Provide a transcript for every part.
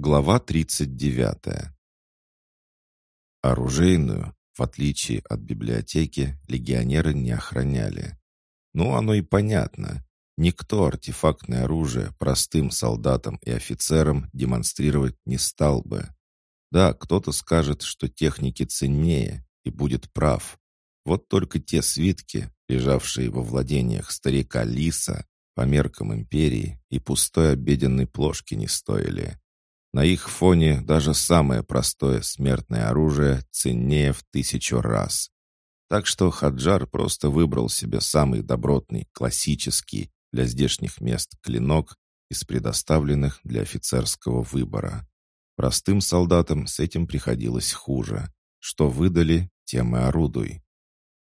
Глава 39. Оружейную, в отличие от библиотеки, легионеры не охраняли. Ну, оно и понятно. Никто артефактное оружие простым солдатам и офицерам демонстрировать не стал бы. Да, кто-то скажет, что техники ценнее, и будет прав. Вот только те свитки, лежавшие во владениях старика Лиса, по меркам империи и пустой обеденной плошки не стоили. На их фоне даже самое простое смертное оружие ценнее в тысячу раз. Так что Хаджар просто выбрал себе самый добротный, классический для здешних мест клинок из предоставленных для офицерского выбора. Простым солдатам с этим приходилось хуже. Что выдали, тем и орудуй.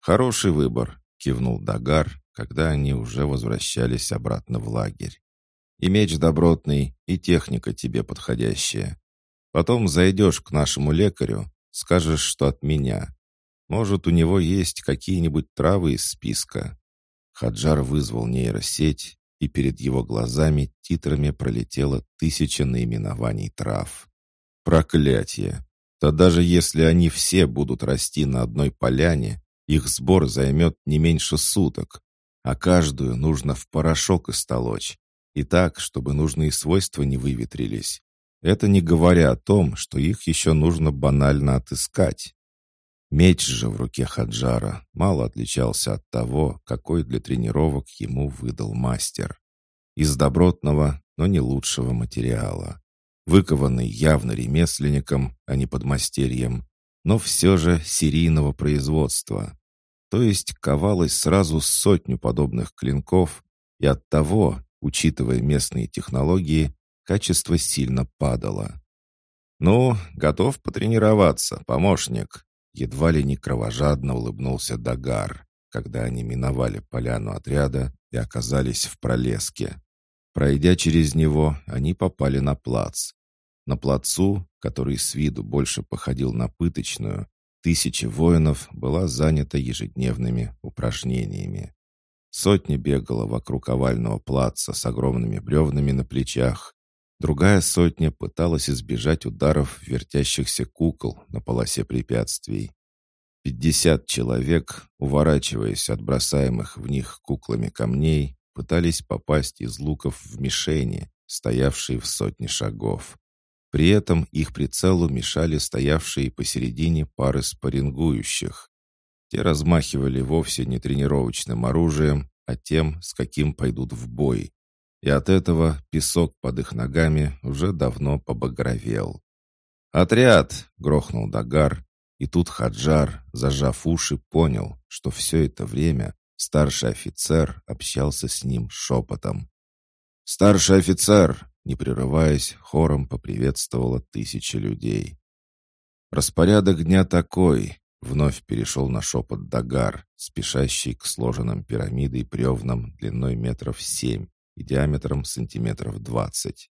«Хороший выбор», — кивнул Дагар, когда они уже возвращались обратно в лагерь. И меч добротный, и техника тебе подходящая. Потом зайдешь к нашему лекарю, скажешь, что от меня. Может, у него есть какие-нибудь травы из списка». Хаджар вызвал нейросеть, и перед его глазами титрами пролетело тысяча наименований трав. «Проклятие! Да даже если они все будут расти на одной поляне, их сбор займет не меньше суток, а каждую нужно в порошок истолочь, и так, чтобы нужные свойства не выветрились. Это не говоря о том, что их еще нужно банально отыскать. Меч же в руке Хаджара мало отличался от того, какой для тренировок ему выдал мастер. Из добротного, но не лучшего материала. Выкованный явно ремесленником, а не подмастерьем, но все же серийного производства. То есть ковалось сразу сотню подобных клинков, и от того Учитывая местные технологии, качество сильно падало. «Ну, готов потренироваться, помощник?» Едва ли не кровожадно улыбнулся Дагар, когда они миновали поляну отряда и оказались в пролеске. Пройдя через него, они попали на плац. На плацу, который с виду больше походил на пыточную, тысячи воинов была занята ежедневными упражнениями. Сотня бегала вокруг овального плаца с огромными бревнами на плечах. Другая сотня пыталась избежать ударов вертящихся кукол на полосе препятствий. Пятьдесят человек, уворачиваясь от бросаемых в них куклами камней, пытались попасть из луков в мишени, стоявшие в сотне шагов. При этом их прицелу мешали стоявшие посередине пары спаррингующих. Те размахивали вовсе не тренировочным оружием, а тем, с каким пойдут в бой. И от этого песок под их ногами уже давно побагровел. «Отряд!» — грохнул Дагар, и тут Хаджар, зажав уши, понял, что все это время старший офицер общался с ним шепотом. «Старший офицер!» — не прерываясь, хором поприветствовала тысячи людей. «Распорядок дня такой. Вновь перешел на шепот Дагар, спешащий к сложенным пирамидой бревнам длиной метров семь и диаметром сантиметров двадцать.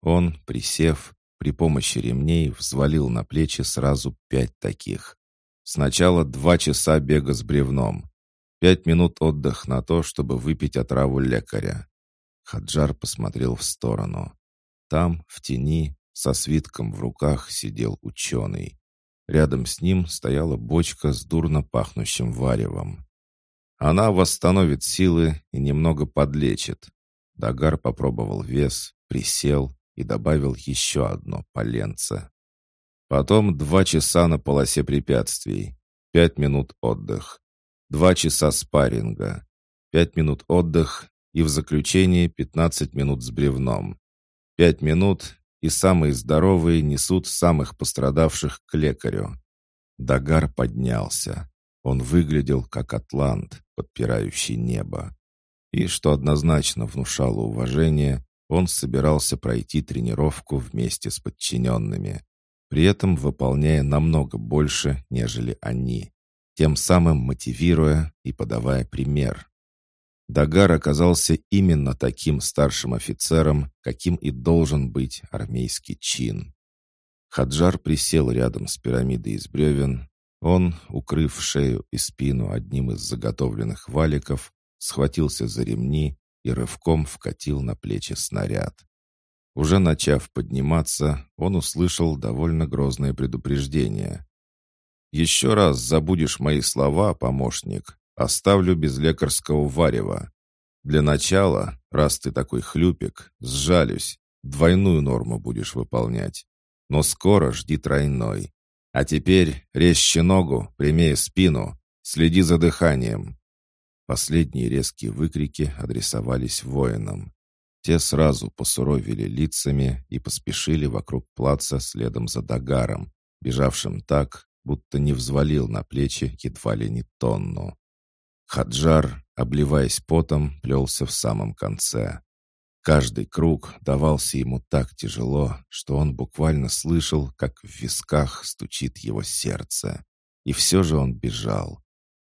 Он, присев, при помощи ремней взвалил на плечи сразу пять таких. Сначала два часа бега с бревном. Пять минут отдых на то, чтобы выпить отраву лекаря. Хаджар посмотрел в сторону. Там, в тени, со свитком в руках сидел ученый. Рядом с ним стояла бочка с дурно пахнущим варевом. Она восстановит силы и немного подлечит. Дагар попробовал вес, присел и добавил еще одно поленце. Потом два часа на полосе препятствий, пять минут отдых, два часа спарринга, пять минут отдых и в заключение пятнадцать минут с бревном. Пять минут и самые здоровые несут самых пострадавших к лекарю. Дагар поднялся. Он выглядел как атлант, подпирающий небо. И, что однозначно внушало уважение, он собирался пройти тренировку вместе с подчиненными, при этом выполняя намного больше, нежели они, тем самым мотивируя и подавая пример. Дагар оказался именно таким старшим офицером, каким и должен быть армейский чин. Хаджар присел рядом с пирамидой из бревен. Он, укрыв шею и спину одним из заготовленных валиков, схватился за ремни и рывком вкатил на плечи снаряд. Уже начав подниматься, он услышал довольно грозное предупреждение. «Еще раз забудешь мои слова, помощник, оставлю без лекарского варева. Для начала, раз ты такой хлюпик, сжалюсь, двойную норму будешь выполнять. Но скоро жди тройной. А теперь резче ногу, прямее спину, следи за дыханием». Последние резкие выкрики адресовались воинам. Те сразу посуровили лицами и поспешили вокруг плаца следом за Дагаром, бежавшим так, будто не взвалил на плечи едва ли не тонну. Хаджар, обливаясь потом, плелся в самом конце. Каждый круг давался ему так тяжело, что он буквально слышал, как в висках стучит его сердце. И все же он бежал.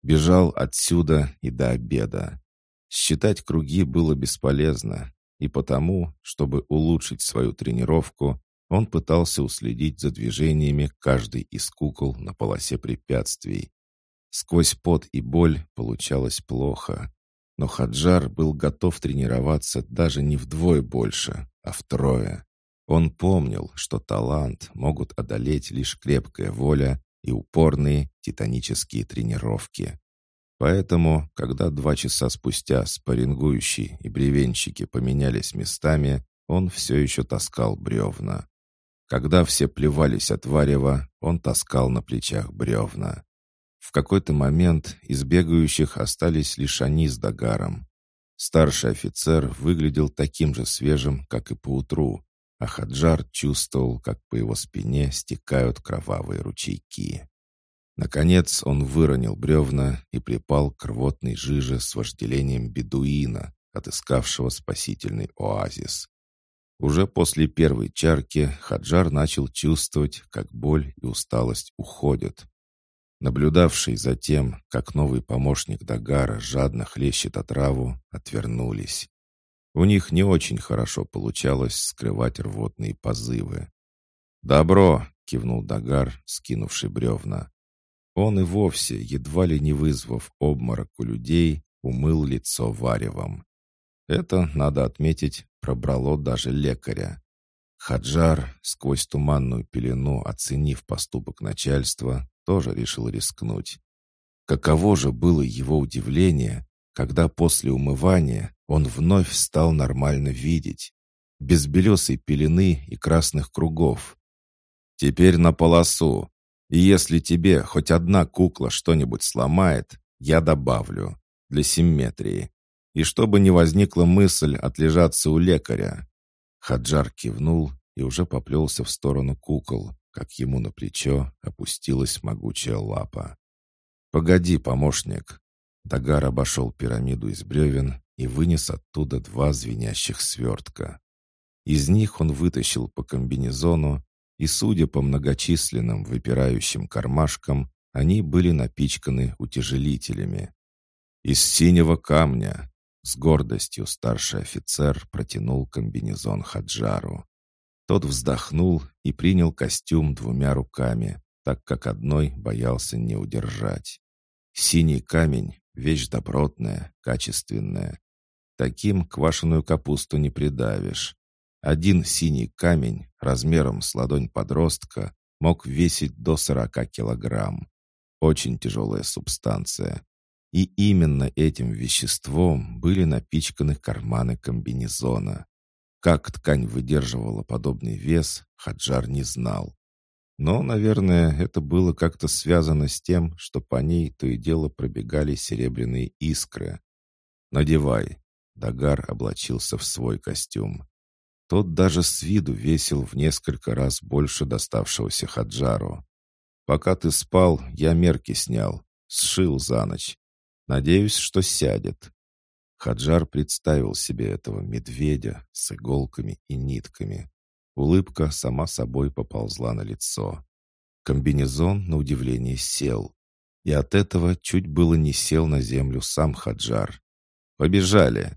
Бежал отсюда и до обеда. Считать круги было бесполезно, и потому, чтобы улучшить свою тренировку, он пытался уследить за движениями каждой из кукол на полосе препятствий. Сквозь пот и боль получалось плохо, но Хаджар был готов тренироваться даже не вдвое больше, а втрое. Он помнил, что талант могут одолеть лишь крепкая воля и упорные титанические тренировки. Поэтому, когда два часа спустя спаррингующий и бревенщики поменялись местами, он все еще таскал бревна. Когда все плевались от варева, он таскал на плечах бревна. В какой-то момент из бегающих остались лишь они с Дагаром. Старший офицер выглядел таким же свежим, как и поутру, а Хаджар чувствовал, как по его спине стекают кровавые ручейки. Наконец он выронил бревна и припал к рвотной жиже с вожделением бедуина, отыскавшего спасительный оазис. Уже после первой чарки Хаджар начал чувствовать, как боль и усталость уходят. Наблюдавшие за тем, как новый помощник Дагара жадно хлещет отраву, отвернулись. У них не очень хорошо получалось скрывать рвотные позывы. «Добро!» — кивнул Дагар, скинувший бревна. Он и вовсе, едва ли не вызвав обморок у людей, умыл лицо варевом. Это, надо отметить, пробрало даже лекаря. Хаджар, сквозь туманную пелену оценив поступок начальства, тоже решил рискнуть. Каково же было его удивление, когда после умывания он вновь стал нормально видеть, без белесой пелены и красных кругов. «Теперь на полосу», и если тебе хоть одна кукла что-нибудь сломает, я добавлю. Для симметрии. И чтобы не возникла мысль отлежаться у лекаря. Хаджар кивнул и уже поплелся в сторону кукол, как ему на плечо опустилась могучая лапа. «Погоди, помощник!» Дагар обошел пирамиду из бревен и вынес оттуда два звенящих свертка. Из них он вытащил по комбинезону и, судя по многочисленным выпирающим кармашкам, они были напичканы утяжелителями. «Из синего камня!» С гордостью старший офицер протянул комбинезон Хаджару. Тот вздохнул и принял костюм двумя руками, так как одной боялся не удержать. Синий камень — вещь добротная, качественная. Таким квашеную капусту не придавишь. Один синий камень размером с ладонь подростка мог весить до 40 килограмм. Очень тяжелая субстанция. И именно этим веществом были напичканы карманы комбинезона. Как ткань выдерживала подобный вес, Хаджар не знал. Но, наверное, это было как-то связано с тем, что по ней то и дело пробегали серебряные искры. «Надевай». Дагар облачился в свой костюм. Тот даже с виду весил в несколько раз больше доставшегося Хаджару. «Пока ты спал, я мерки снял, сшил за ночь. Надеюсь, что сядет». Хаджар представил себе этого медведя с иголками и нитками. Улыбка сама собой поползла на лицо. Комбинезон, на удивление, сел. И от этого чуть было не сел на землю сам Хаджар. «Побежали!»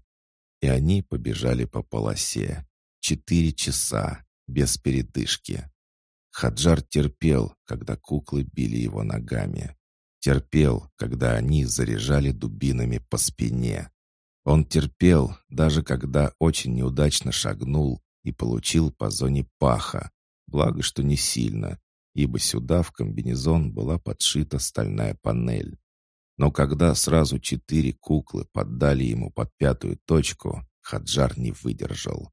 И они побежали по полосе. Четыре часа, без передышки. Хаджар терпел, когда куклы били его ногами. Терпел, когда они заряжали дубинами по спине. Он терпел, даже когда очень неудачно шагнул и получил по зоне паха, благо что не сильно, ибо сюда в комбинезон была подшита стальная панель. Но когда сразу четыре куклы поддали ему под пятую точку, Хаджар не выдержал.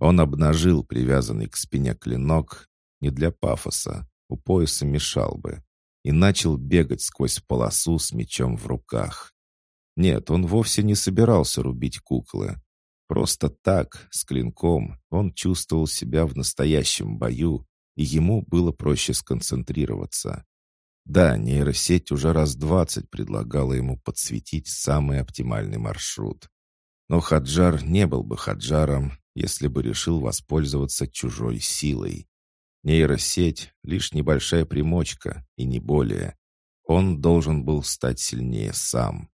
Он обнажил привязанный к спине клинок не для пафоса, у пояса мешал бы, и начал бегать сквозь полосу с мечом в руках. Нет, он вовсе не собирался рубить куклы. Просто так, с клинком, он чувствовал себя в настоящем бою и ему было проще сконцентрироваться. Да, нейросеть уже раз двадцать предлагала ему подсветить самый оптимальный маршрут. Но Хаджар не был бы Хаджаром, если бы решил воспользоваться чужой силой. Нейросеть — лишь небольшая примочка, и не более. Он должен был стать сильнее сам.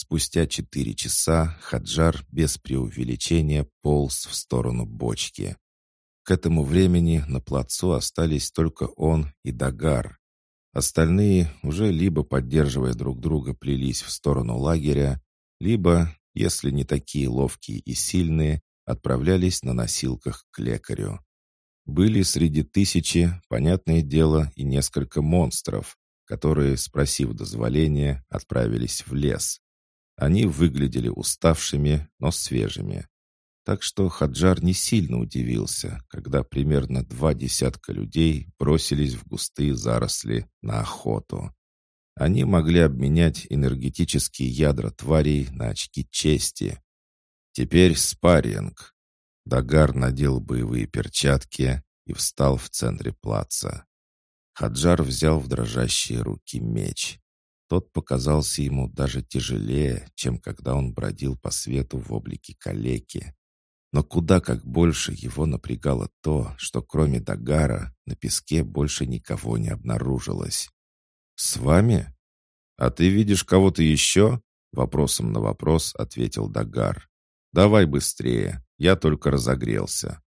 Спустя четыре часа Хаджар без преувеличения полз в сторону бочки. К этому времени на плацу остались только он и Дагар. Остальные, уже либо поддерживая друг друга, плелись в сторону лагеря, либо, если не такие ловкие и сильные, отправлялись на носилках к лекарю. Были среди тысячи, понятное дело, и несколько монстров, которые, спросив дозволения, отправились в лес. Они выглядели уставшими, но свежими. Так что Хаджар не сильно удивился, когда примерно два десятка людей бросились в густые заросли на охоту. Они могли обменять энергетические ядра тварей на очки чести. Теперь спарринг. Дагар надел боевые перчатки и встал в центре плаца. Хаджар взял в дрожащие руки меч. Тот показался ему даже тяжелее, чем когда он бродил по свету в облике калеки. Но куда как больше его напрягало то, что кроме Дагара на песке больше никого не обнаружилось. «С вами? А ты видишь кого-то еще?» Вопросом на вопрос ответил Дагар. «Давай быстрее, я только разогрелся».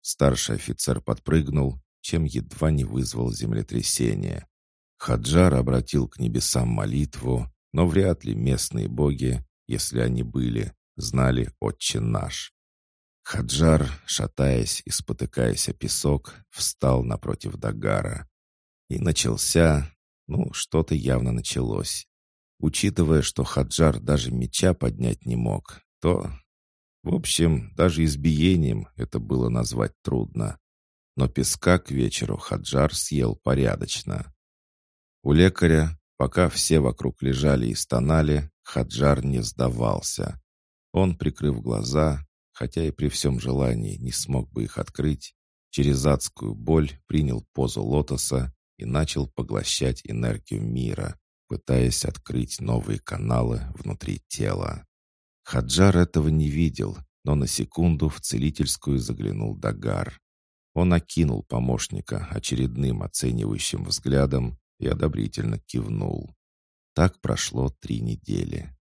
Старший офицер подпрыгнул, чем едва не вызвал землетрясение. Хаджар обратил к небесам молитву, но вряд ли местные боги, если они были, знали «Отче наш». Хаджар, шатаясь и спотыкаясь о песок, встал напротив Дагара. И начался, ну, что-то явно началось. Учитывая, что Хаджар даже меча поднять не мог, то... В общем, даже избиением это было назвать трудно. Но песка к вечеру Хаджар съел порядочно. У лекаря, пока все вокруг лежали и стонали, Хаджар не сдавался. Он, прикрыв глаза, хотя и при всем желании не смог бы их открыть, через адскую боль принял позу лотоса и начал поглощать энергию мира, пытаясь открыть новые каналы внутри тела. Хаджар этого не видел, но на секунду в целительскую заглянул Дагар. Он окинул помощника очередным оценивающим взглядом и одобрительно кивнул. Так прошло три недели.